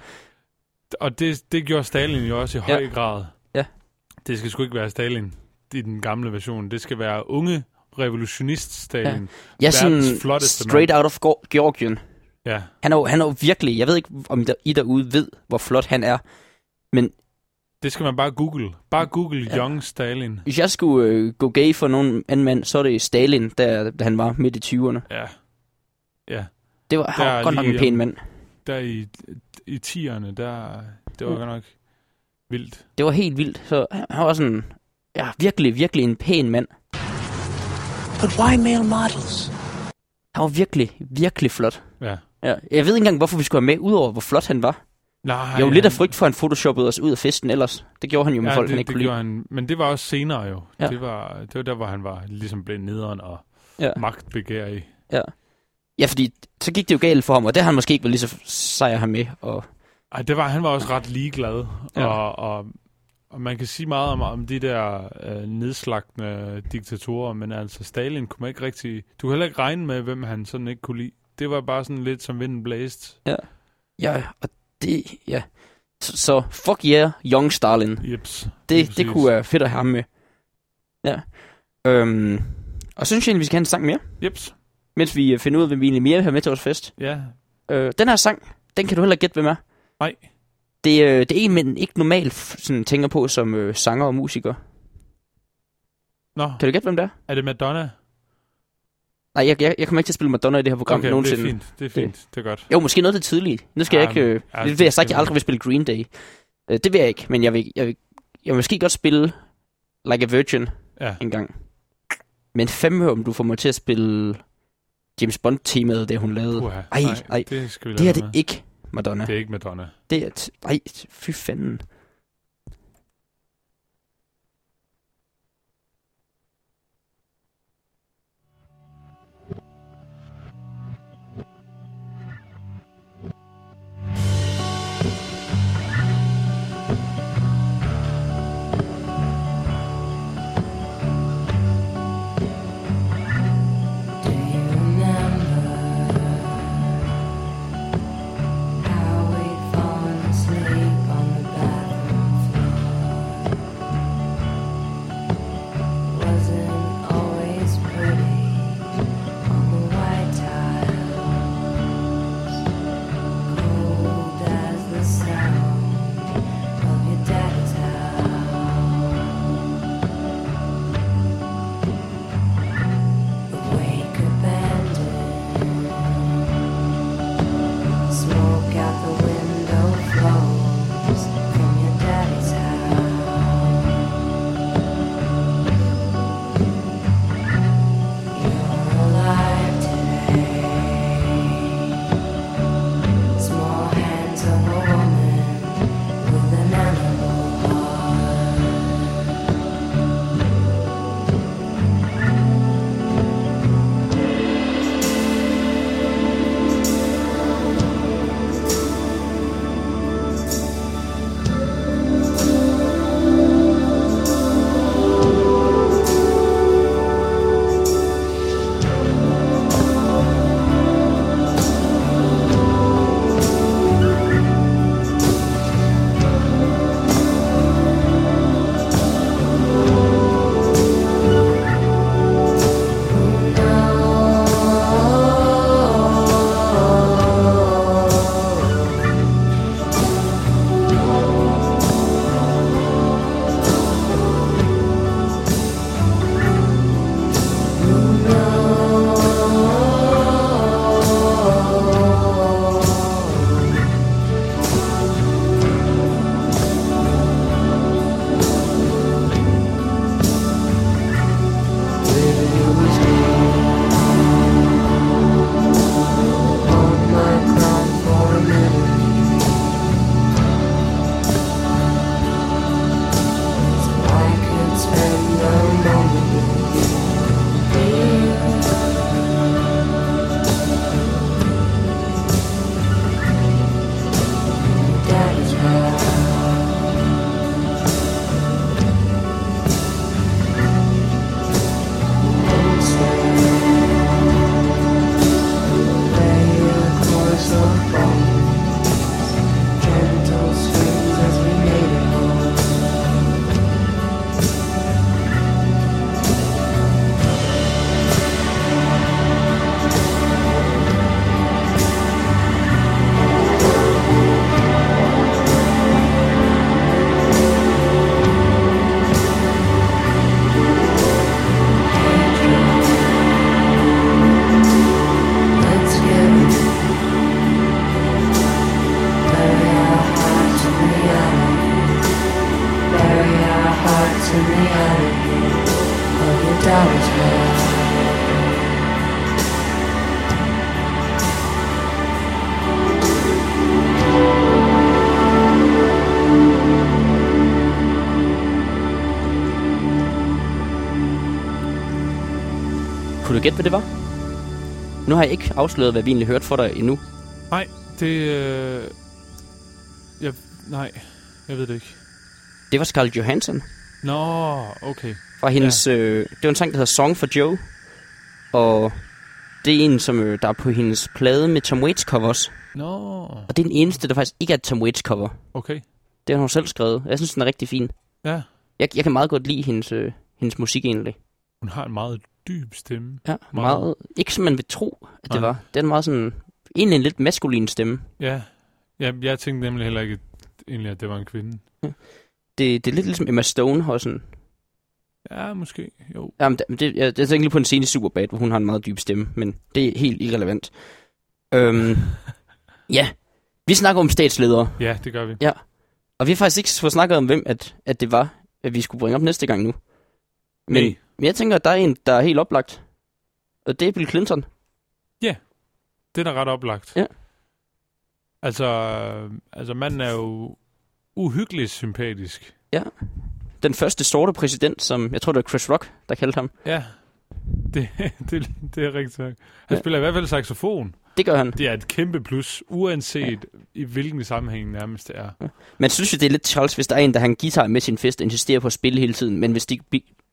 Og det, det gjorde Stalin jo også i Ja. høj grad. Ja. Det skal sgu ikke være Stalin i den gamle version. Det skal være unge revolutionist Stalin. Jeg er sådan straight out of Georgien. Ja. Han er, jo, han er jo virkelig... Jeg ved ikke, om der, I derude ved, hvor flot han er. Det skal man bare google. Bare google Ja. Young Stalin. Hvis jeg skulle øh, gå gay for nogen anden mand, så er det Stalin, der, da han var midt i 20'erne. Ja. Ja. Det var, han var godt nok en pæn mand. Der i, i 10'erne, der, det var Mm. godt nok vildt. Det var helt vildt. Så han han var sådan... Ja, virkelig, virkelig en pæn mand. But why male models? Han var virkelig, virkelig flot. Ja. Ja. Jeg ved ikke engang, hvorfor vi skulle have med, udover hvor flot han var. Nej, Jeg var lidt af frygt for, at han photoshoppede os ud af festen ellers. Det gjorde han jo med ja, folk, det, han ikke det kunne lide. han, men det var også senere jo. Ja. Ja. Det, var, det var der, hvor han var ligesom blevet nederen og Ja. ja. magtbegærig. Ja, fordi så gik det jo galt for ham, og det har han måske ikke været lige så sejr ham med. Og, Ej, det var, han var også ret ligeglad. Ja. Ja. Og, og, og man kan sige meget om, om de der øh, nedslagtende diktatorer, men altså Stalin kunne man ikke rigtig... Du kan heller ikke regne med, hvem han sådan ikke kunne lide. Det var bare sådan lidt som vinden blæst. ja, og det, ja. Så, så fuck yeah, young Stalin. Jeps. Det, det præcis. kunne være fedt at have ham med. Ja. Øhm, og så synes jeg egentlig, vi skal have en sang mere, Jeps. mens vi øh, finder ud af, hvem vi egentlig mere vil have med til vores fest. Ja. Øh, den her sang, den kan du heller gætte, hvem er. Nej. Det, øh, det er en, man ikke normalt sådan, tænker på som øh, sanger og musiker. Nå, Kan du gætte, hvem det er? er det Madonna? Nej, jeg, jeg, jeg kommer ikke til at spille Madonna i det her program Okay, det nogensinde. er fint. Det er fint. Det er godt. Jo, måske noget af det tidlige. Nu skal jeg Ah, ikke... Øh, ja, det det vil jeg sagt, jeg aldrig vil spille Green Day. Øh, det vil jeg ikke, men jeg vil, jeg vil, jeg vil måske godt spille Like a Virgin Ja. en gang. Men fandme om du får mig til at spille James Bond-temaet, det hun lavede. Puha. Ej, Nej, ej. Det skal vi det er lade det ikke, Madonna. Det er ikke Madonna. Det er... Ej, fy fanden. Gætte, hvad det var? Nu har jeg ikke afsløret, hvad vi egentlig hørte for dig endnu. Nej, det... Øh, jeg, nej, jeg ved det ikke. Det var Scarlett Johansson Nå, okay. fra hendes... Ja. Øh, det var en sang, der hedder Song for Joe. Og det er en, som øh, der er på hendes plade med Tom Waits cover også. Nå, Og det er den eneste, der faktisk ikke er et Tom Waits cover. okay. Det har hun selv skrevet. Jeg synes, den er rigtig fin. Ja, Jeg, jeg kan meget godt lide hendes, øh, hendes musik egentlig. hun har en meget dyb stemme. Ja, Meget. meget. ikke som man vil tro, at det Nej. var. Den er meget sådan... Egentlig en lidt maskulin stemme. Ja, ja jeg tænkte nemlig heller ikke, egentlig, at det var en kvinde. Det, det er lidt ligesom Emma Stone har sådan... Ja, måske, jo. Jamen, det, det, jeg, jeg tænker lige på en scene i Superbad, hvor hun har en meget dyb stemme, men det er helt irrelevant. Øhm, ja, vi snakker om statsledere, Ja, det gør vi. og vi har faktisk ikke fået snakket om, hvem at, at det var, at vi skulle bringe op næste gang nu. Men, Nej. Men jeg tænker, at der er en, der er helt oplagt, og det er Bill Clinton. Det er da ret oplagt. Ja. Altså, øh, altså manden er jo uhyggeligt sympatisk. Den første sorte præsident, som jeg tror, det var Chris Rock, der kaldte ham. Ja, det, det, det er rigtigt nok. Han Ja. spiller i hvert fald saxofon. Det gør han. Det er et kæmpe plus, uanset ja. i hvilken sammenhæng nærmest det er. Men synes jo, det er lidt træls, hvis der er en, der har en guitar med sin fest og insisterer på at spille hele tiden. Men hvis de,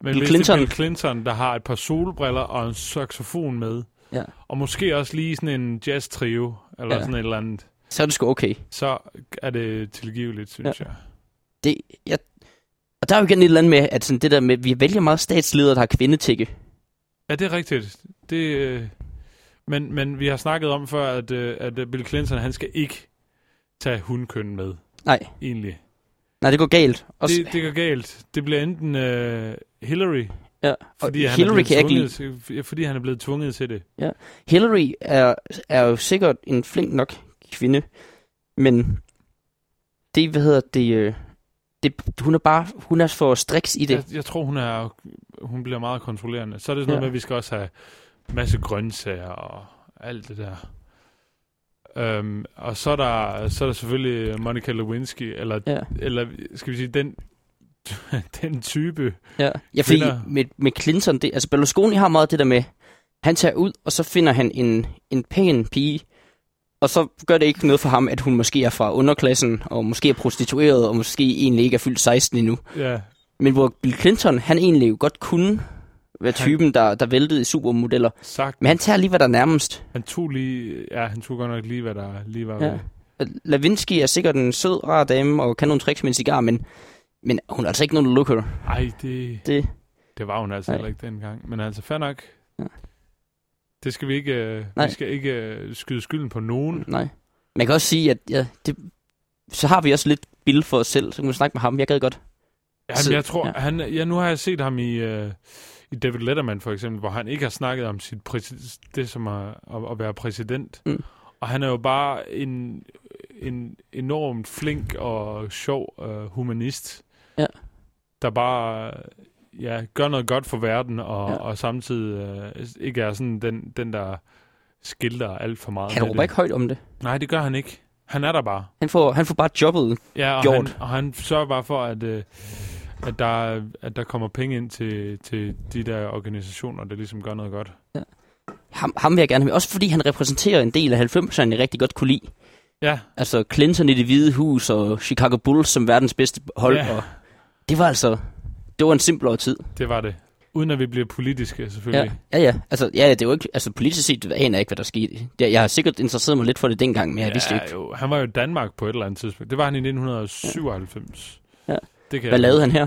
Men Bill Clinton- Bill Clinton, der har et par solbriller og en saxofon med, Ja. og måske også lige sådan en jazz-trio, eller Ja. sådan et eller andet, så er det sgu okay. så er det tilgiveligt, synes ja. jeg. Det, jeg, og der er jo igen et eller andet med, at sådan det der med, vi vælger meget statsledere, der har kvindetække. Ja, det er rigtigt. Det, øh, men, men vi har snakket om før, at, øh, at Bill Clinton, han skal ikke tage hundkøn med, Nej, egentlig. Nej, det går galt. Også, Det, det går galt. Det bliver enten øh, Hillary, ja, og fordi han, Hillary er kan ikke lide. tvunget, fordi han er blevet tvunget til det. Hillary er, er jo sikkert en flink nok kvinde, men det, hvad hedder det, øh, det hun er bare, hun er for striks i det. Jeg, jeg tror, hun er hun bliver meget kontrollerende. Så er det sådan noget Ja. med, at vi skal også have masse grøntsager og alt det der. Um, og så er, der, så er der selvfølgelig Monica Lewinsky, eller, Ja. eller skal vi sige, den, den type. Ja, ja fordi med, med Clinton, det, altså Berlusconi har meget det der med, han tager ud, og så finder han en, en pæn pige, og så gør det ikke noget for ham, at hun måske er fra underklassen, og måske er prostitueret, og måske egentlig ikke er fyldt 16 endnu. Ja, Men hvor Bill Clinton, han egentlig jo godt kunne være typen, der, der væltede i supermodeller. sagt. Men han tager lige, hvad der er nærmest. Han tog lige, ja, han tog godt nok lige, hvad der lige var Ja. Lavinsky er sikkert en sød, rar dame, og kan nogle tricks med en cigar, men, men hun er altså ikke nogen looker. Ej, det, Det, det var hun altså Nej. heller ikke dengang. Men altså, fair nok. Ja. Det skal vi ikke, øh, Nej. vi skal ikke øh, skyde skylden på nogen. Nej. Man kan også sige, at ja, det, så har vi også lidt Bill for os selv, så kan vi snakke med ham. Jeg gad godt. Så- jeg tror, ja. ja. han, ja, nu har jeg set ham i, øh, i David Letterman for eksempel, hvor han ikke har snakket om sit det som er, at, at være præsident. Mm. Og han er jo bare en, en enormt flink og sjov øh, humanist, Ja. der bare ja, gør noget godt for verden, og, Ja. og samtidig øh, ikke er sådan den, den der skilter alt for meget. Han råber det. ikke højt om det. Nej, det gør han ikke. Han er der bare. Han får, han får bare jobbet. Ja, og gjort. han, og han sørger bare for, at, øh, at, der, at der kommer penge ind til, til de der organisationer, der ligesom gør noget godt. Ham, ham vil jeg gerne have med. Også fordi han repræsenterer en del af 90'erne, jeg rigtig godt kunne lide. Ja, Altså Clinton i det hvide hus, og Chicago Bulls som verdens bedste hold. Ja. Og det var altså... Det var en simplere tid. det var det. Uden at vi bliver politiske, Ja, selvfølgelig. ja, ja. Altså, ja, det var ikke... Altså, politisk set aner jeg ikke, hvad der skete. Jeg har sikkert interesseret mig lidt for det dengang, men jeg Ja, vidste ikke. jo, han var jo i Danmark på et eller andet tidspunkt. Det var han i 1997. Det, kan Hvad jeg, lavede han her?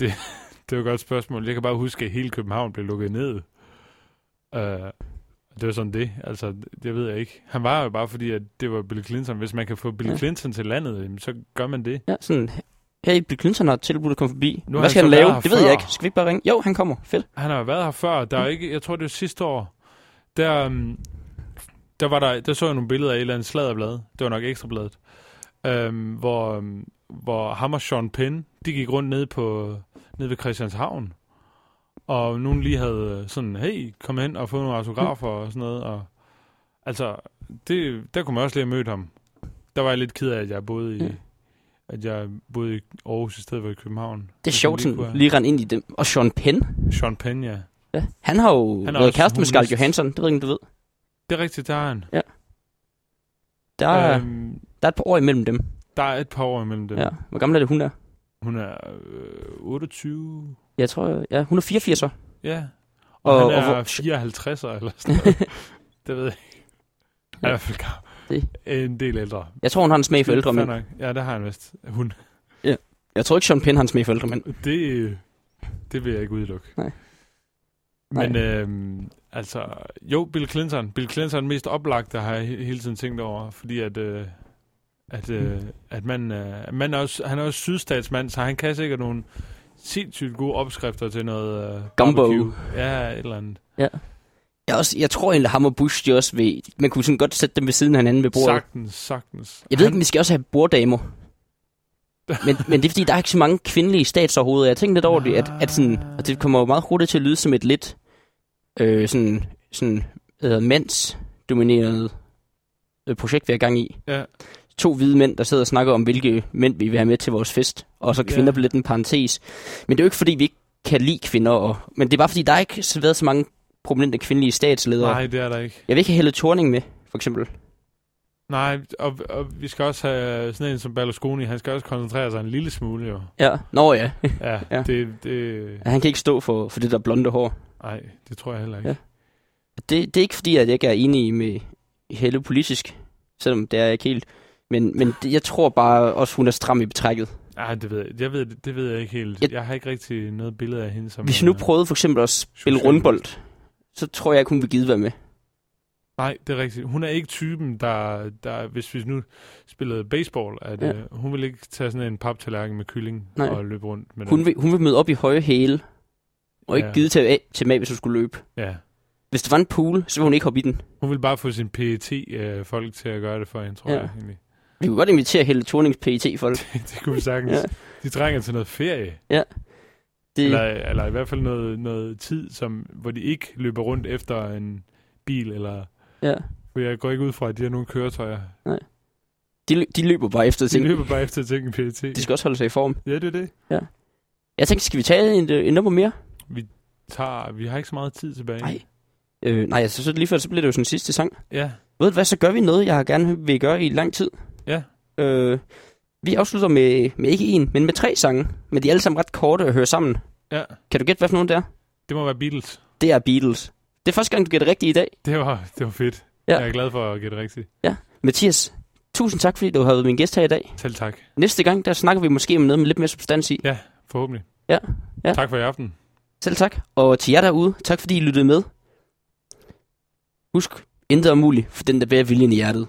det var et godt spørgsmål. Jeg kan bare huske, at hele København blev lukket ned. Uh, det var sådan det. Altså, det ved jeg ikke. Han var jo bare fordi, at det var Bill Clinton. Hvis man kan få Bill Ja. Clinton til landet, så gør man det. Ja, sådan... Hey, Bill Clinton har tilbudt at komme forbi. Nu Hvad han skal han så lave? Det ved jeg før. ikke. Skal vi ikke bare ringe? Jo, han kommer. Fedt. Han har været her før. Der er ikke, jeg tror, det var sidste år. Der, um, der, var der, der så jeg nogle billeder af et eller andet sladderblad. Det var nok ekstrabladet. Um, hvor, um, hvor ham og Sean Penn, de gik rundt nede, på, nede ved Christianshavn. Og nogen lige havde sådan, hey, kom hen og få nogle autografer og sådan noget. Og, altså, det, der kunne man også lige have mødt ham. Der var jeg lidt ked af, at jeg boede i, Ja. at jeg boede i Aarhus i stedet for i København. Det er sjovt, man lige sådan lige rende ind i dem. Og Sean Penn, Sean Penn, ja. ja. han har jo Han været kæreste med Scarlett. Johansson. Det ved ikke, du ved. Det er rigtigt, der er han. Der er, Øhm, der er et par år imellem dem. Der er et par år imellem dem. Ja. Hvor gammel er det, hun er? Hun er øh, 28. Jeg tror, ja, hun er 84 år. Ja. Og, Og- og og han er hvor- 54 eller sådan noget. det ved jeg ikke. Han er i hvert fald gammel. en del ældre. Jeg tror, hun har en smag for ældre mænd. Ja, det har han vist. Hun, Jeg tror ikke, Sean Penn har en smag for ældre mænd. det, det vil jeg ikke udelukke. Nej. Men øhm, altså, jo, Bill Clinton. Bill Clinton er den mest oplagte, har jeg he- hele tiden tænkt over, fordi at, øh, at, øh, at man, øh, man er også, han er også sydstatsmand, så han kan sikkert nogle sindssygt gode opskrifter til noget øh, Gumbo. barbecue. Ja, et eller andet. Jeg, er også, jeg tror egentlig, ham og Bush, de også ved, man kunne sådan godt sætte dem ved siden af hinanden ved bordet. Sagtens, sagtens. Jeg ved Han- ikke, om vi skal også have borddamer. men, men det er fordi, der er ikke så mange kvindelige statsoverhoveder. Jeg tænkte lidt over det, at, at sådan, og det kommer jo meget hurtigt til at lyde som et lidt øh, sådan, sådan øh, mandsdomineret øh, projekt, vi er i gang i. Ja. To hvide mænd, der sidder og snakker om, hvilke mænd vi vil have med til vores fest. Og så kvinder Ja. bliver lidt en parentes. Men det er jo ikke, fordi vi ikke kan lide kvinder. Og, men det er bare, fordi der er ikke så- været så mange prominente kvindelige statsledere. Nej, det er der ikke. Jeg vil ikke have Helle Thorning med, for eksempel. Nej, og, og vi skal også have sådan en som Berlusconi, han skal også koncentrere sig en lille smule, jo. Ja, nå ja. Ja, Ja. ja. det, det, Han kan ikke stå for, for det der blonde hår. nej, det tror jeg heller ikke. Ja. Det, det er ikke fordi, at jeg ikke er enig med Helle politisk, selvom det er jeg ikke helt. Men, men jeg tror bare også, hun er stram i betrækket. Nej, det ved jeg, jeg ved, det ved jeg ikke helt. Jeg- Jeg, har ikke rigtig noget billede af hende som... Hvis vi nu øh, prøvede for eksempel at spille rundbold, så tror jeg ikke, hun vil gide være med. Nej, det er rigtigt. Hun er ikke typen, der, der hvis vi nu spillede baseball, at Ja. øh, hun vil ikke tage sådan en paptallerken med kylling Nej. og løbe rundt med Hun den. vil, hun vil møde op i høje hæle, og ikke Ja. gide til, til med, hvis hun skulle løbe. Ja. Hvis der var en pool, så vil hun ikke hoppe i den. Hun vil bare få sin PET-folk til at gøre det for hende, tror Ja. jeg egentlig. Vi kunne godt invitere Helle Thornings PET-folk. det kunne vi sagtens. Ja. Ja. De trænger til noget ferie. Det, Eller, eller i hvert fald noget, noget tid, som, hvor de ikke løber rundt efter en bil, eller... ja. For jeg går ikke ud fra, at de har nogle køretøjer. de, lø- de løber bare efter De ting. løber bare efter ting i PET. De skal også holde sig i form. Ja, det er det. Jeg tænkte, skal vi tage en, en nummer mere? Tager, vi har ikke så meget tid tilbage. Nej. Øh, nej, altså, så lige før, så bliver det jo sådan sidste sang. Ja, Ved du hvad, så gør vi noget, jeg gerne vil gøre i lang tid. Ja. Øh, vi afslutter med, med ikke en, men med tre sange. Men de er alle sammen ret korte at høre sammen. Ja, Kan du gætte, hvad for nogen det er? det må være Beatles. Det er Beatles. Det er første gang, du gætter rigtigt i dag. Det var, det var fedt. Ja. Ja. Jeg er glad for at gætte rigtigt. Mathias, tusind tak, fordi du har været min gæst her i dag. Selv tak. Næste gang, der snakker vi måske om noget med lidt mere substans i. Ja, forhåbentlig. Ja, ja. Tak for i aften. Selv tak. Og til jer derude, tak fordi I lyttede med. Husk, intet er umuligt for den, der bærer viljen i hjertet.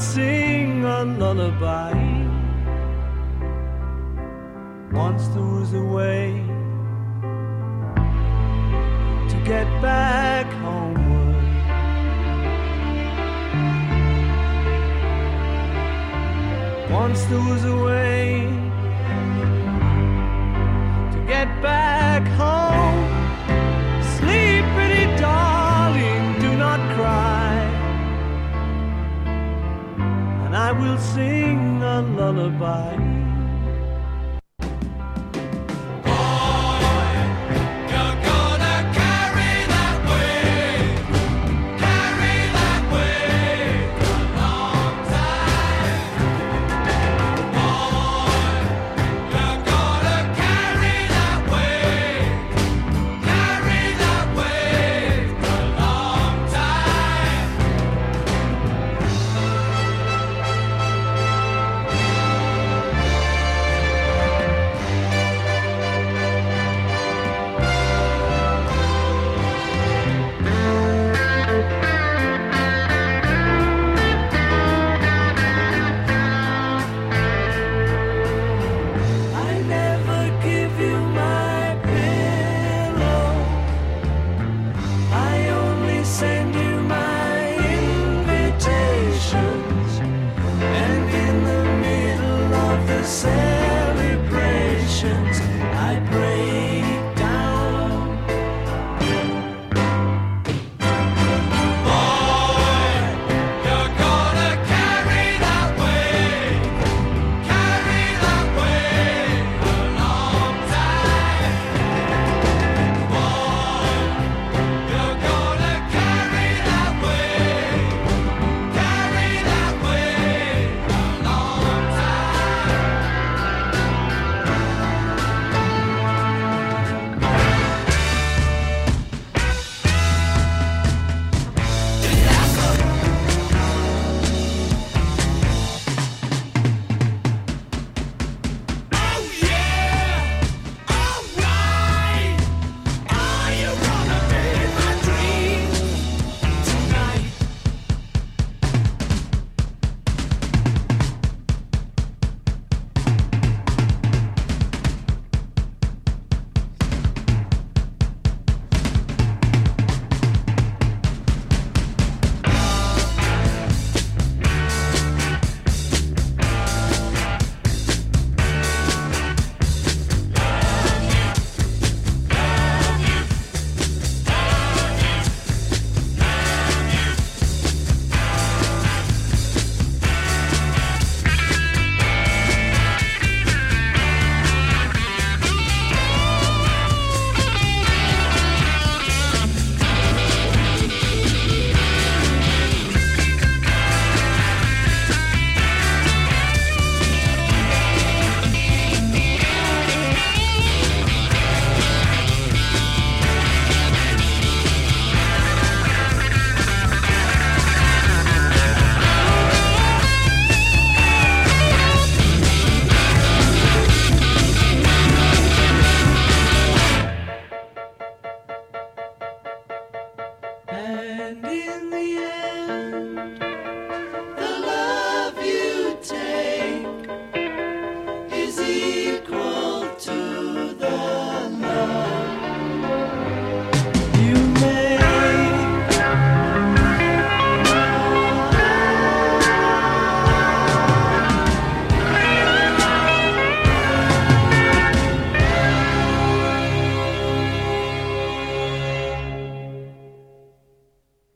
Sing a lullaby. Once there was a way to get back homeward. Once there was a way to get back home. Sleep, pretty darling, will sing a lullaby.